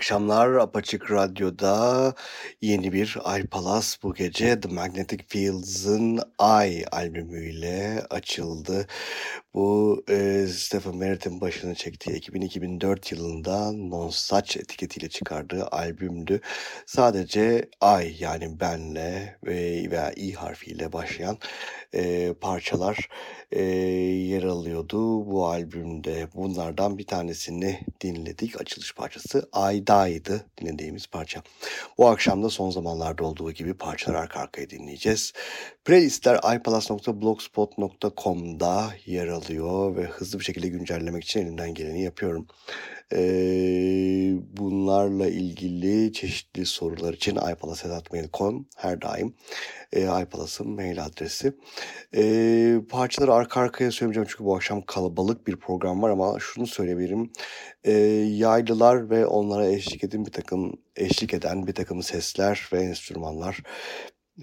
akşamlar. Apaçık Radyo'da yeni bir Ay Palas bu gece The Magnetic Fields'ın Ay albümüyle açıldı. Bu e, Stephen Merritt'in başını çektiği 2000-2004 yılında Non Such etiketiyle çıkardığı albümdü. Sadece Ay yani benle ve veya İ harfiyle başlayan e, parçalar e, yer alıyordu bu albümde. Bunlardan bir tanesini dinledik. Açılış parçası Ayda'ydı dinlediğimiz parça. Bu akşam da son zamanlarda olduğu gibi parçalar arka arkaya dinleyeceğiz. Playlistler ipalas.blogspot.com'da yer alıyor ve hızlı bir şekilde güncellemek için elimden geleni yapıyorum. Ee, bunlarla ilgili çeşitli sorular için ipalas.mail.com her daim e, iPalas'ın mail adresi. E, parçaları arka arkaya söylemeyeceğim çünkü bu akşam kalabalık bir program var ama şunu söyleyebilirim. E, yaylılar ve onlara eşlik eden bir takım eşlik eden bir takım sesler ve enstrümanlar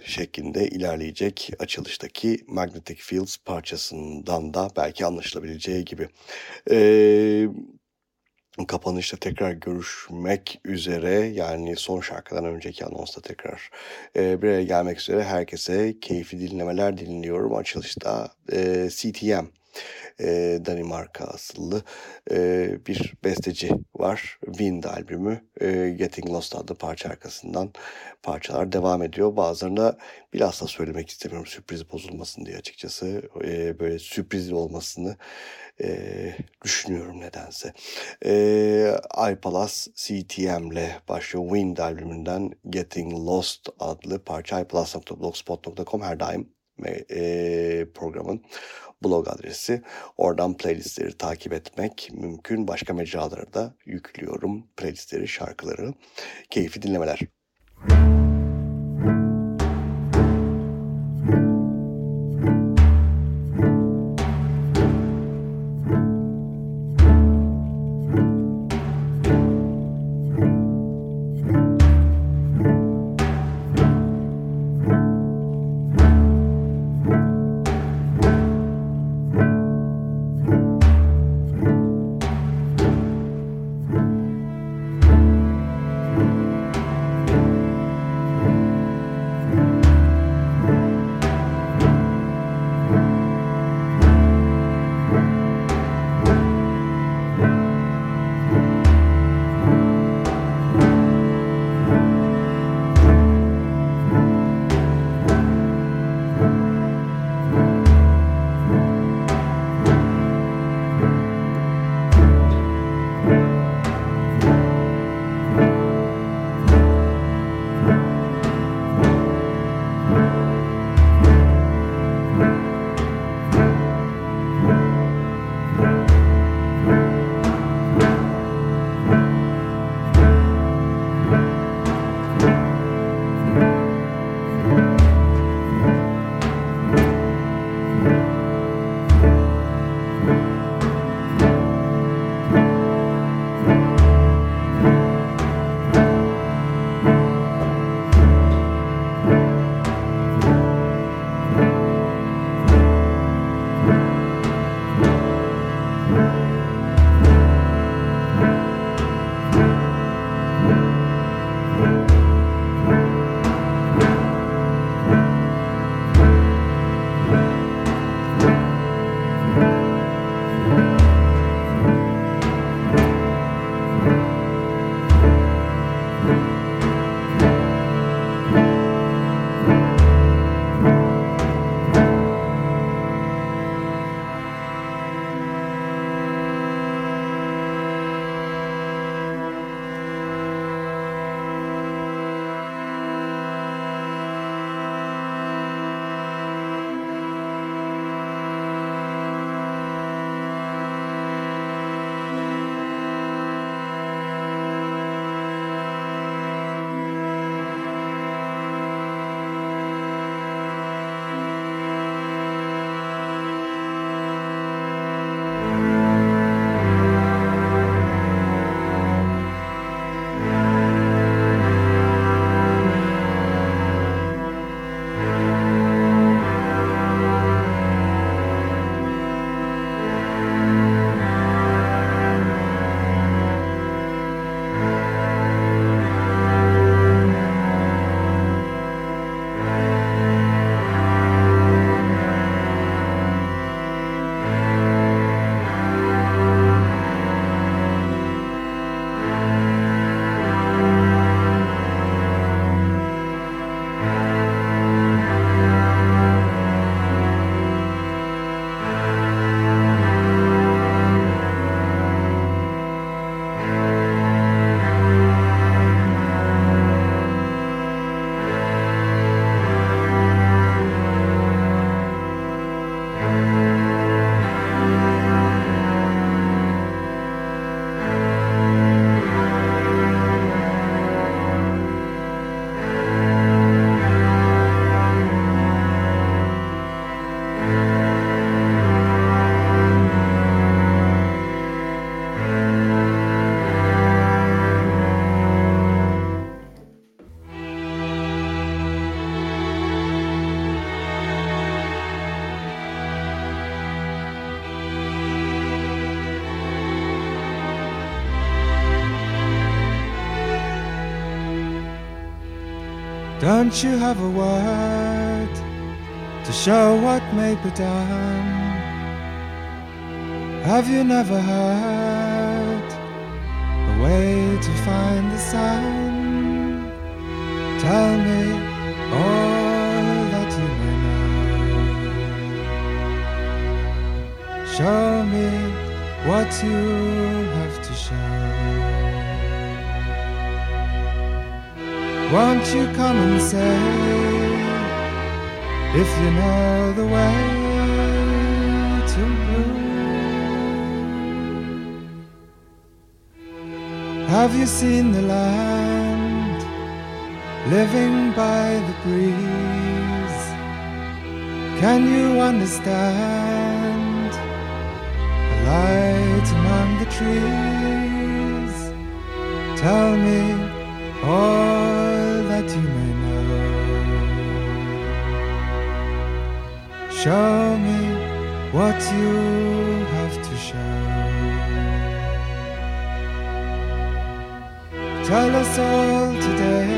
şeklinde ilerleyecek açılıştaki Magnetic Fields parçasından da belki anlaşılabileceği gibi. Ee, kapanışta tekrar görüşmek üzere yani son şarkıdan önceki anonsta tekrar e, bir araya gelmek üzere herkese keyifli dinlemeler dinliyorum. Açılışta e, CTM e, Danimarka asıllı e, bir besteci var. Wind albümü e, Getting Lost adlı parça arkasından parçalar devam ediyor. Bazılarına bilhassa söylemek istemiyorum sürpriz bozulmasın diye açıkçası. E, böyle sürpriz olmasını e, düşünüyorum nedense. E, iPalas CTM'le başlıyor. Wind albümünden Getting Lost adlı parça iPalas.blogspot.com her daim e, programın blog adresi. Oradan playlistleri takip etmek mümkün. Başka mecralara da yüklüyorum playlistleri, şarkıları. Keyifli dinlemeler. Müzik Don't you have a word to show what may be done? Have you never heard a way to find the sun? Tell me all that you may know. Show me what you you come and say if you know the way to blue? Have you seen the land living by the breeze? Can you understand the light among the trees? Tell me all that you may know. Show me what you have to show. Tell us all today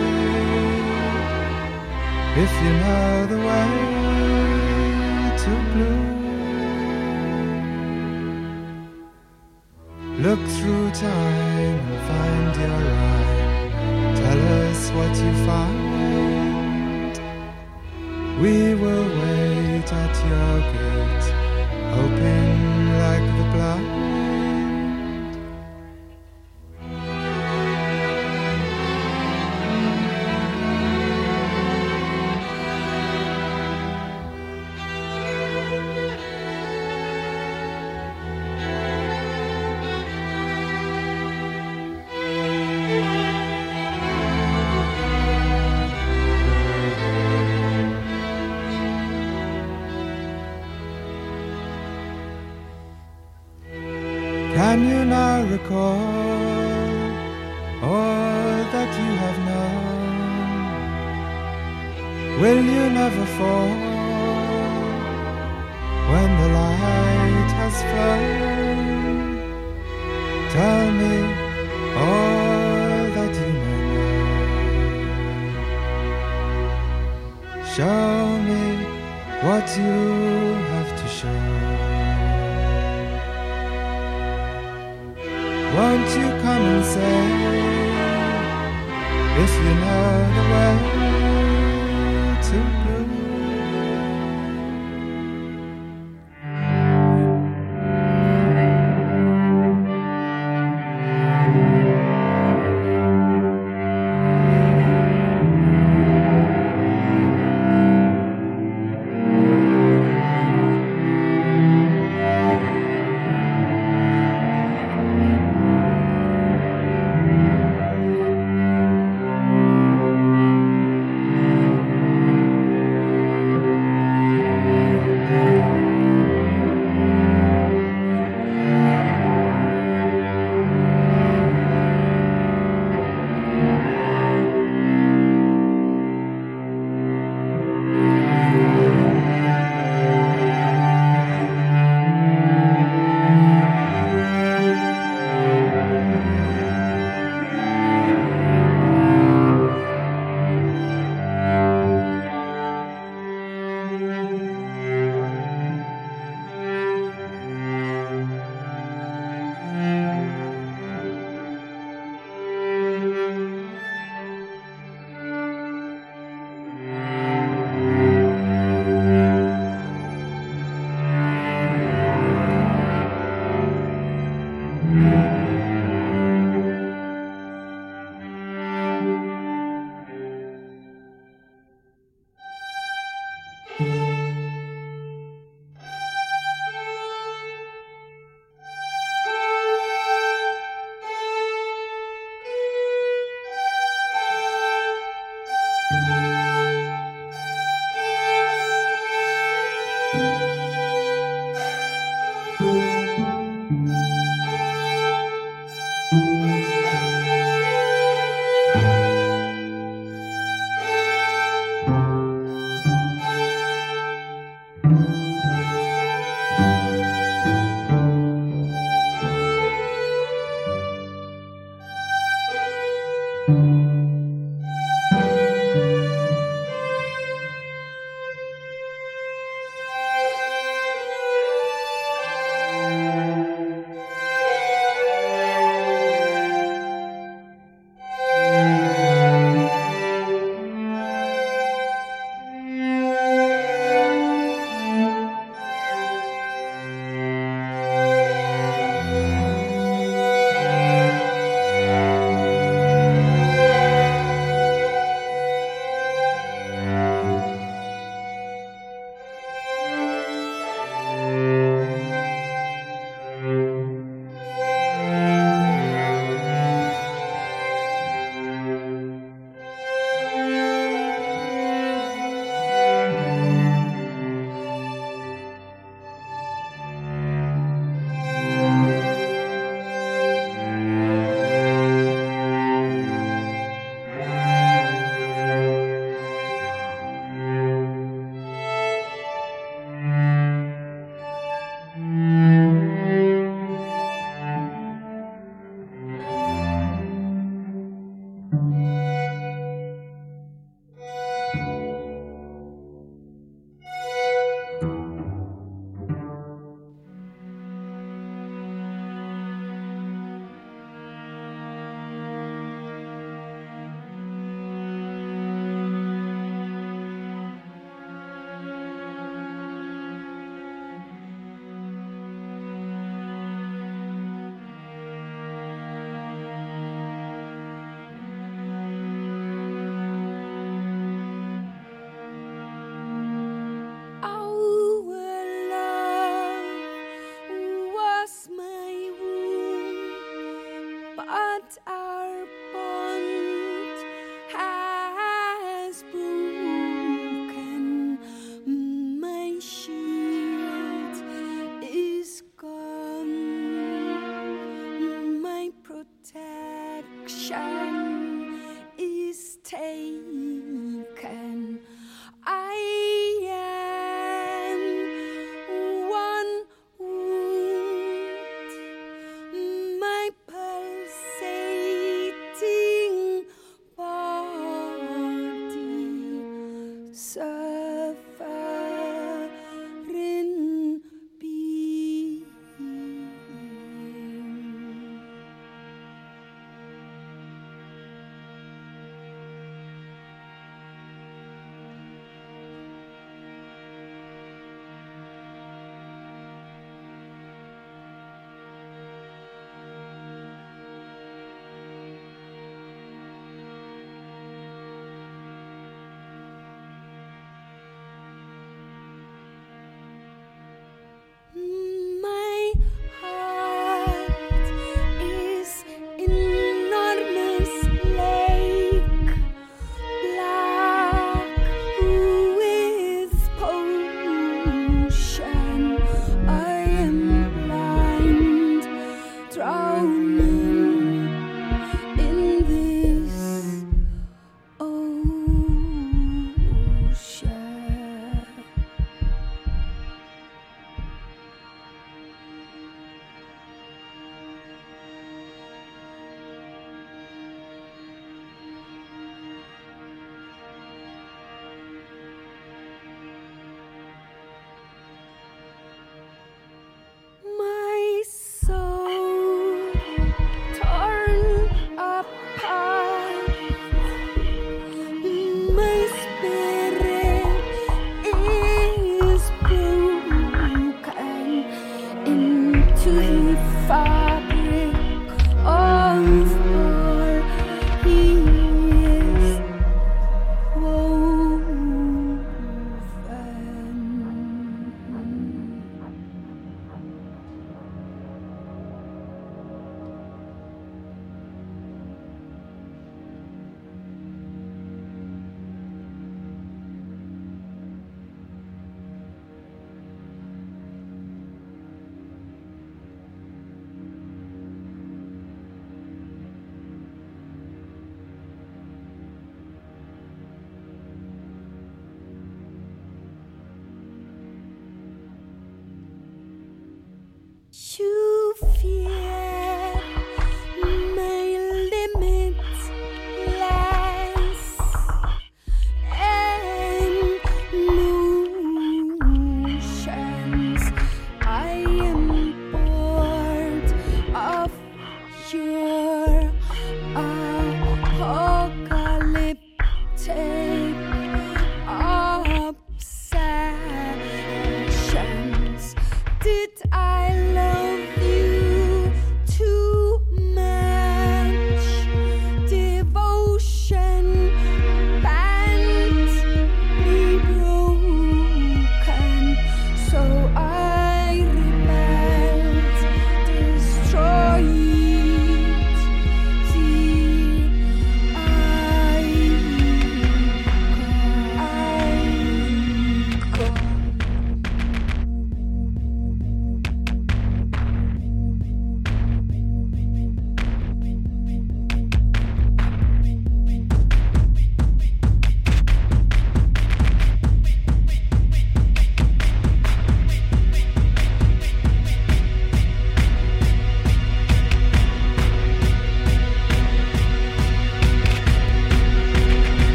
if you know the way to blue. Look through time and find your eye. Tell us what you find. We will wait at your gate, hoping like the blind.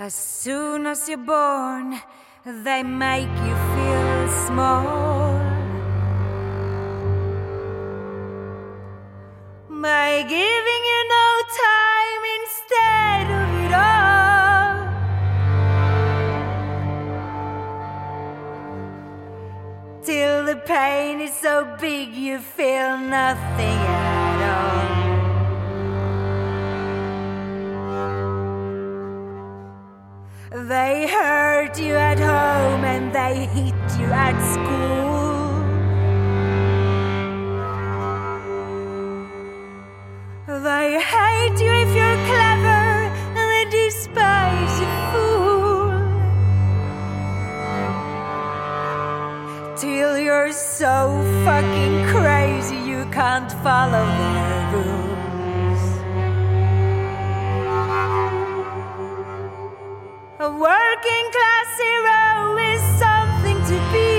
As soon as you're born, they make you feel small. By giving you no time instead of it all. Till the pain is so big you feel nothing at They hurt you at home and they hit you at school. They hate you if you're clever and they despise a fool. Till you're so fucking crazy you can't follow their working class hero is something to be.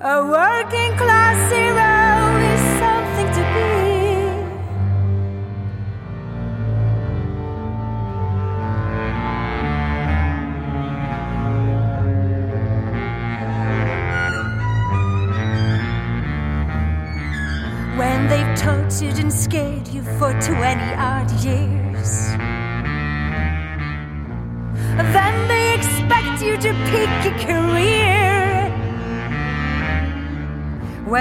A working class hero is something to be. When they've tortured and scared you for 20 odd years.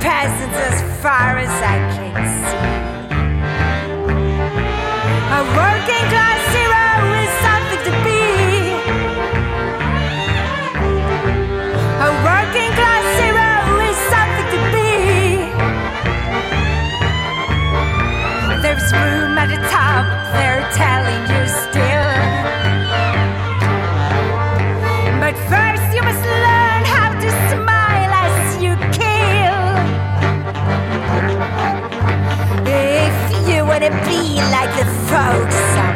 presence as far as I can see. Be like the frogs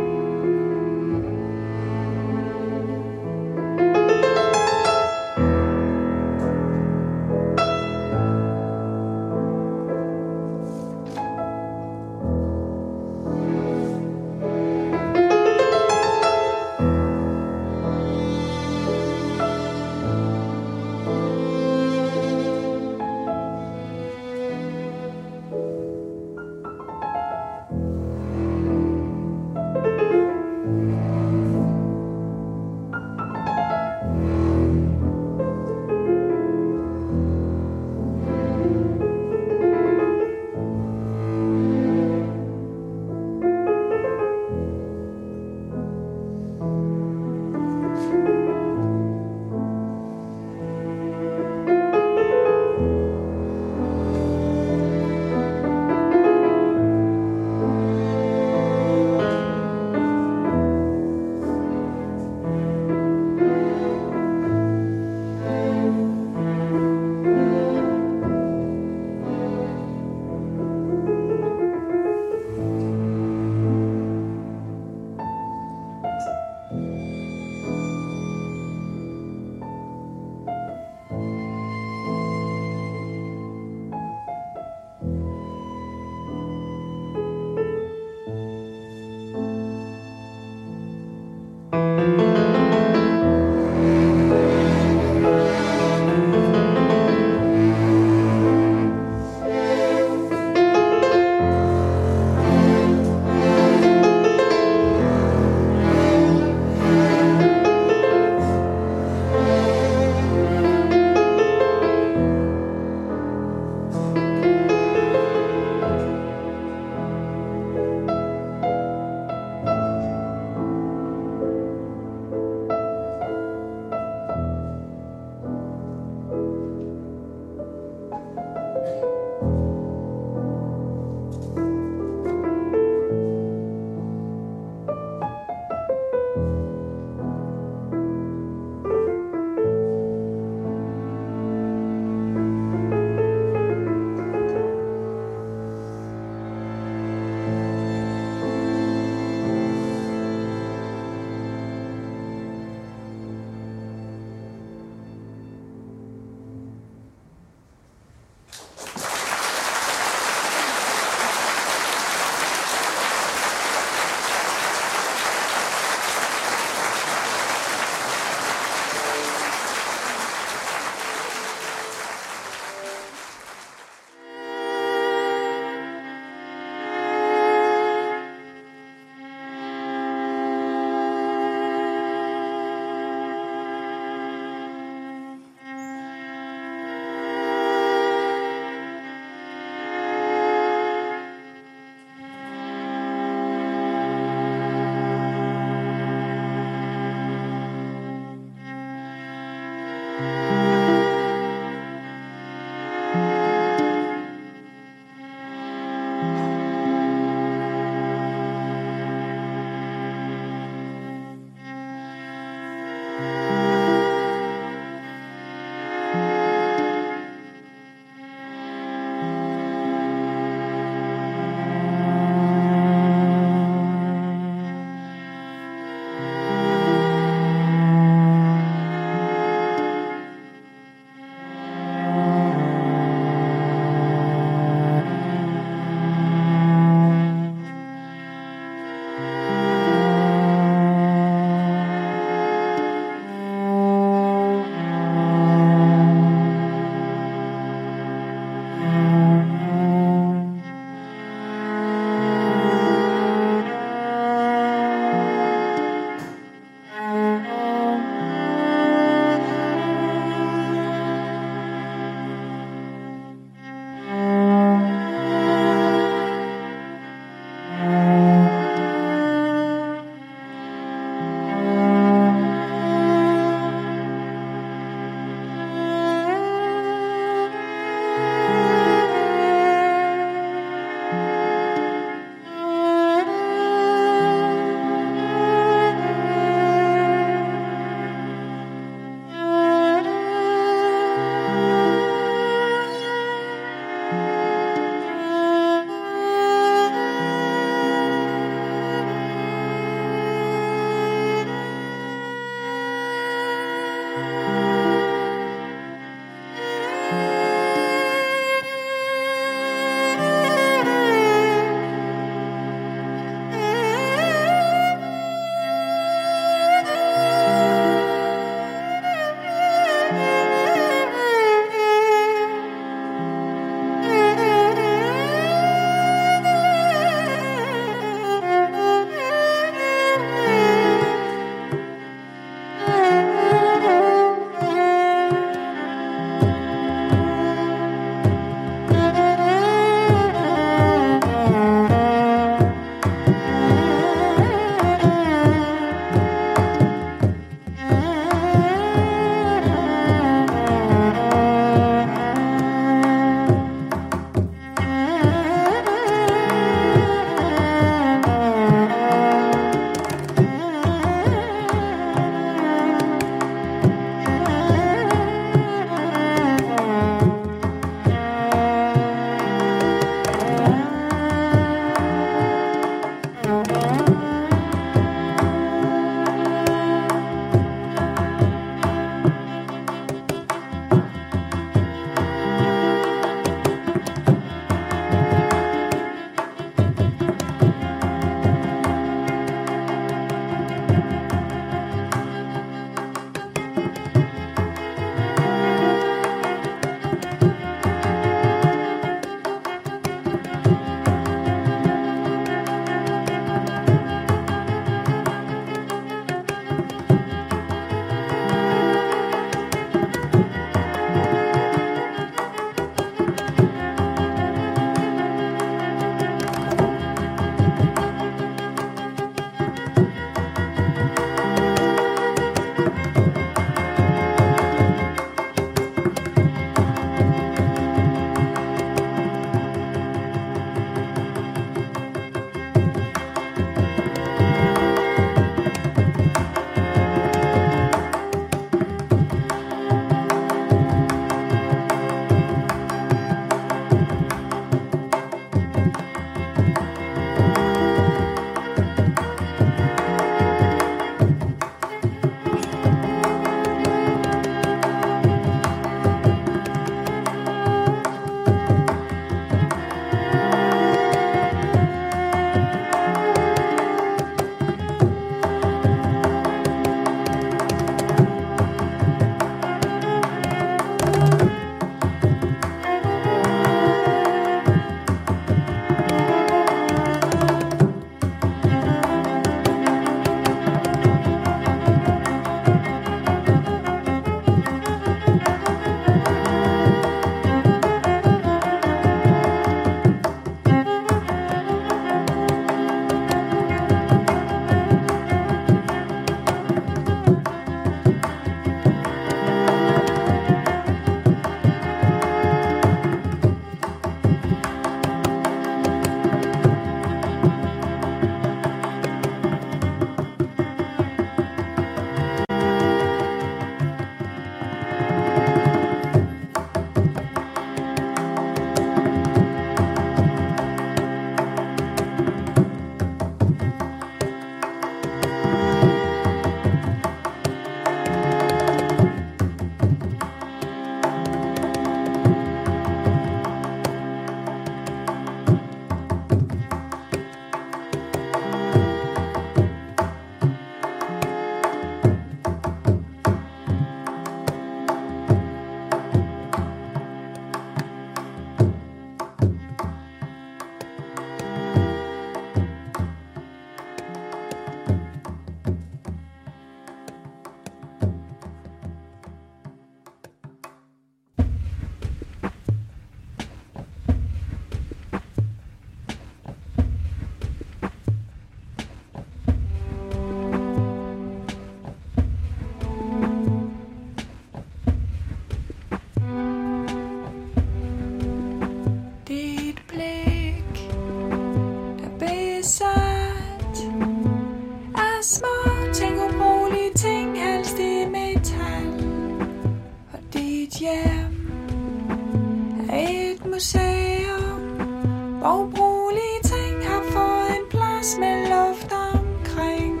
Og brugelige ting har fået en plads med luft omkring.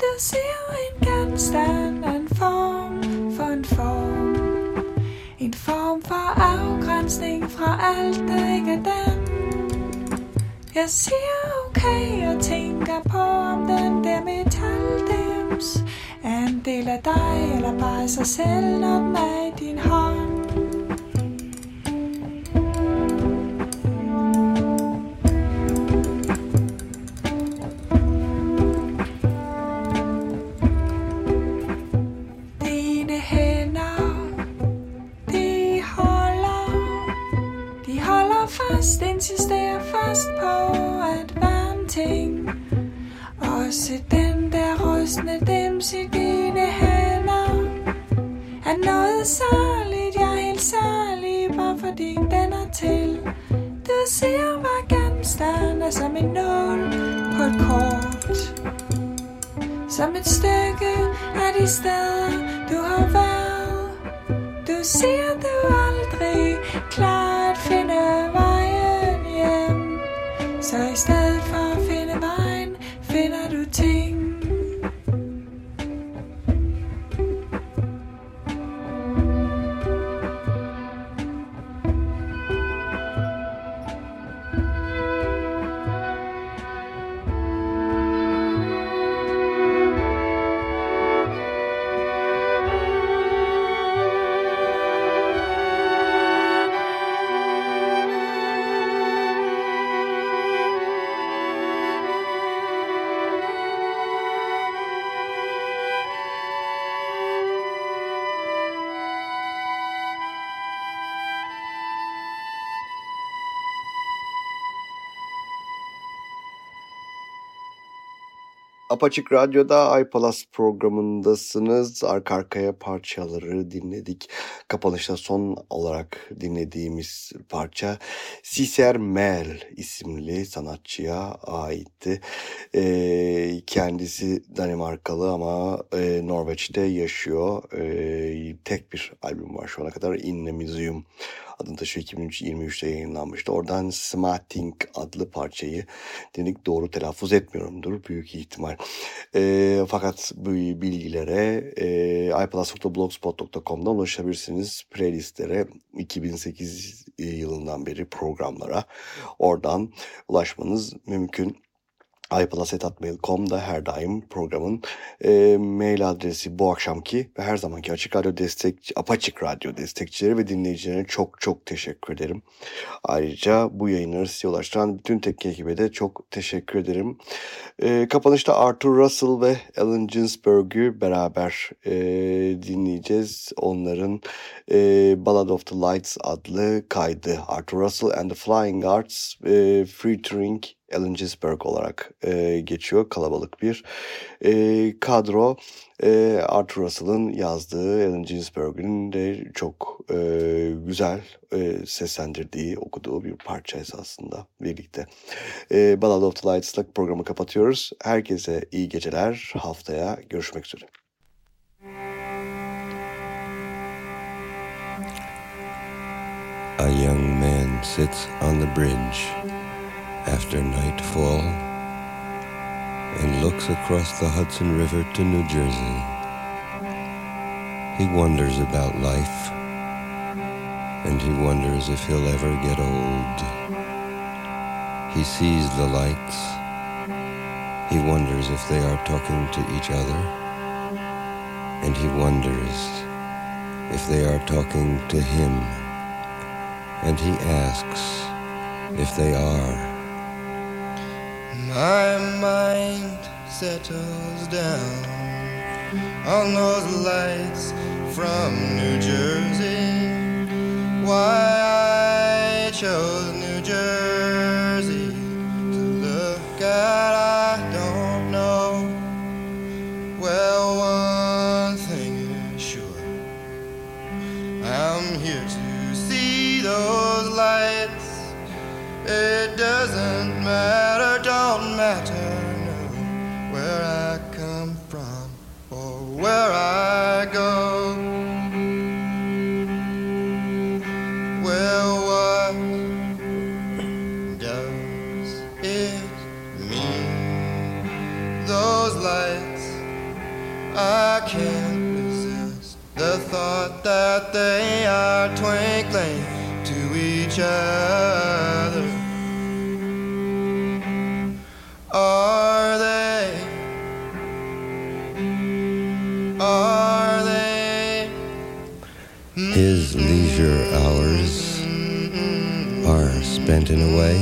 Det ser en genstand, en form for en form. En form for afgrænsning fra alt, der ikke er den. Jeg siger okay og tænker på, om den der metaldims er en del af dig, eller bare sig selv, når den er i din hånd. Apaçık Radyo'da iPalas programındasınız. Arka arkaya parçaları dinledik. Kapanışta son olarak dinlediğimiz parça Siser Mel isimli sanatçıya aitti. Ee, kendisi Danimarkalı ama e, Norveç'te yaşıyor. Ee, tek bir albüm var şu ana kadar In the adını taşıyor 2023'te yayınlanmıştı. Oradan Smarting adlı parçayı dinledik. Doğru telaffuz etmiyorumdur büyük ihtimal. E, fakat bu bilgilere e, iPlus.blogspot.com'dan ulaşabilirsiniz. Playlistlere 2008 yılından beri programlara oradan ulaşmanız mümkün iPlus.mail.com'da her daim programın e, mail adresi bu akşamki ve her zamanki Açık Radyo destek Apaçık Radyo destekçileri ve dinleyicilerine çok çok teşekkür ederim. Ayrıca bu yayınları size ulaştıran bütün teknik ekibe de çok teşekkür ederim. E, kapanışta Arthur Russell ve Alan Ginsberg'ü beraber e, dinleyeceğiz. Onların e, Ballad of the Lights adlı kaydı. Arthur Russell and the Flying Arts e, featuring Alan Ginsberg olarak e, geçiyor. Kalabalık bir e, kadro. E, Arthur Russell'ın yazdığı, Alan Ginsberg'in de çok e, güzel e, seslendirdiği, okuduğu bir parça esasında birlikte. E, Ballad of the Lights'la programı kapatıyoruz. Herkese iyi geceler. Haftaya görüşmek üzere. A young man sits on the bridge after nightfall and looks across the Hudson River to New Jersey. He wonders about life and he wonders if he'll ever get old. He sees the lights. He wonders if they are talking to each other. And he wonders if they are talking to him. And he asks if they are. My mind settles down on those lights from New Jersey. Why I chose New Jersey they are twinkling to each other. Are they? Are they? His leisure hours are spent in a way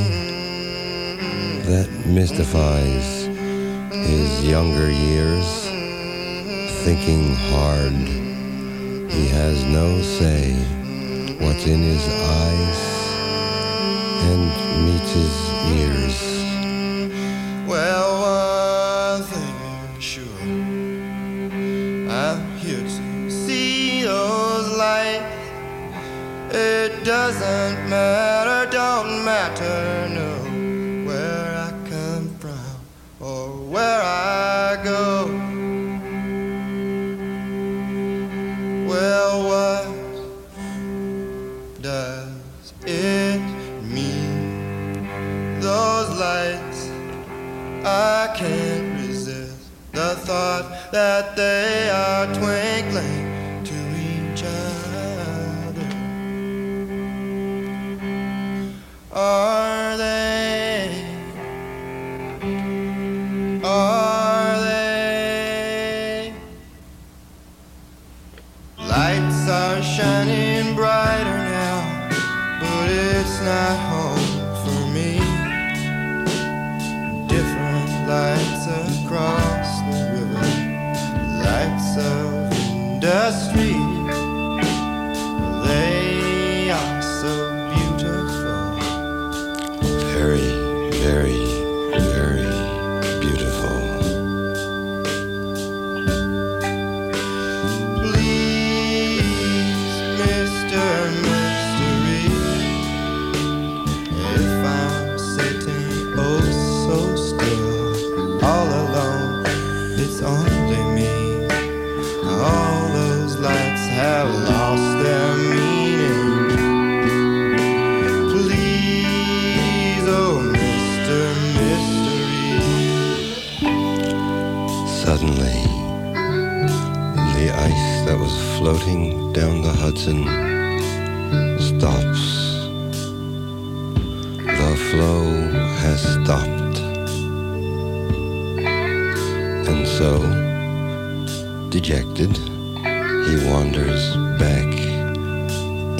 that mystifies his younger years, thinking hard. He has no say what's in his eyes and meets his ears. Well, one thing sure, I'm here to see those lights. It doesn't matter, don't matter, Suddenly, the ice that was floating down the Hudson stops. The flow has stopped. And so, dejected, he wanders back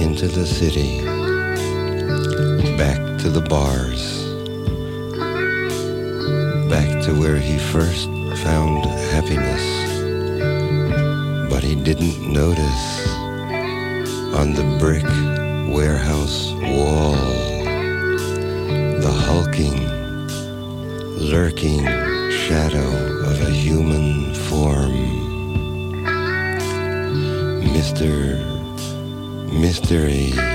into the city, back to the bars, back to where he first found happiness. But he didn't notice on the brick warehouse wall the hulking, lurking shadow of a human form. Mr. Mystery.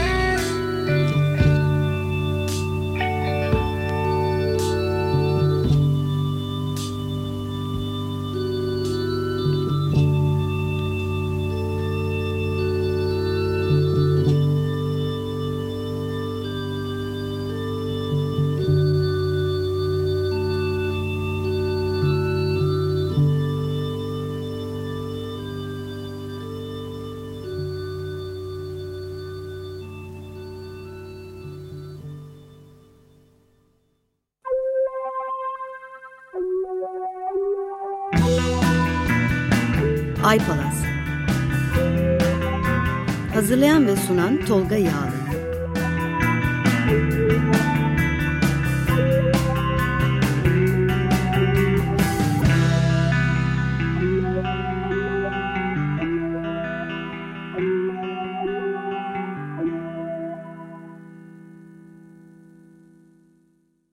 Tolga Yağlı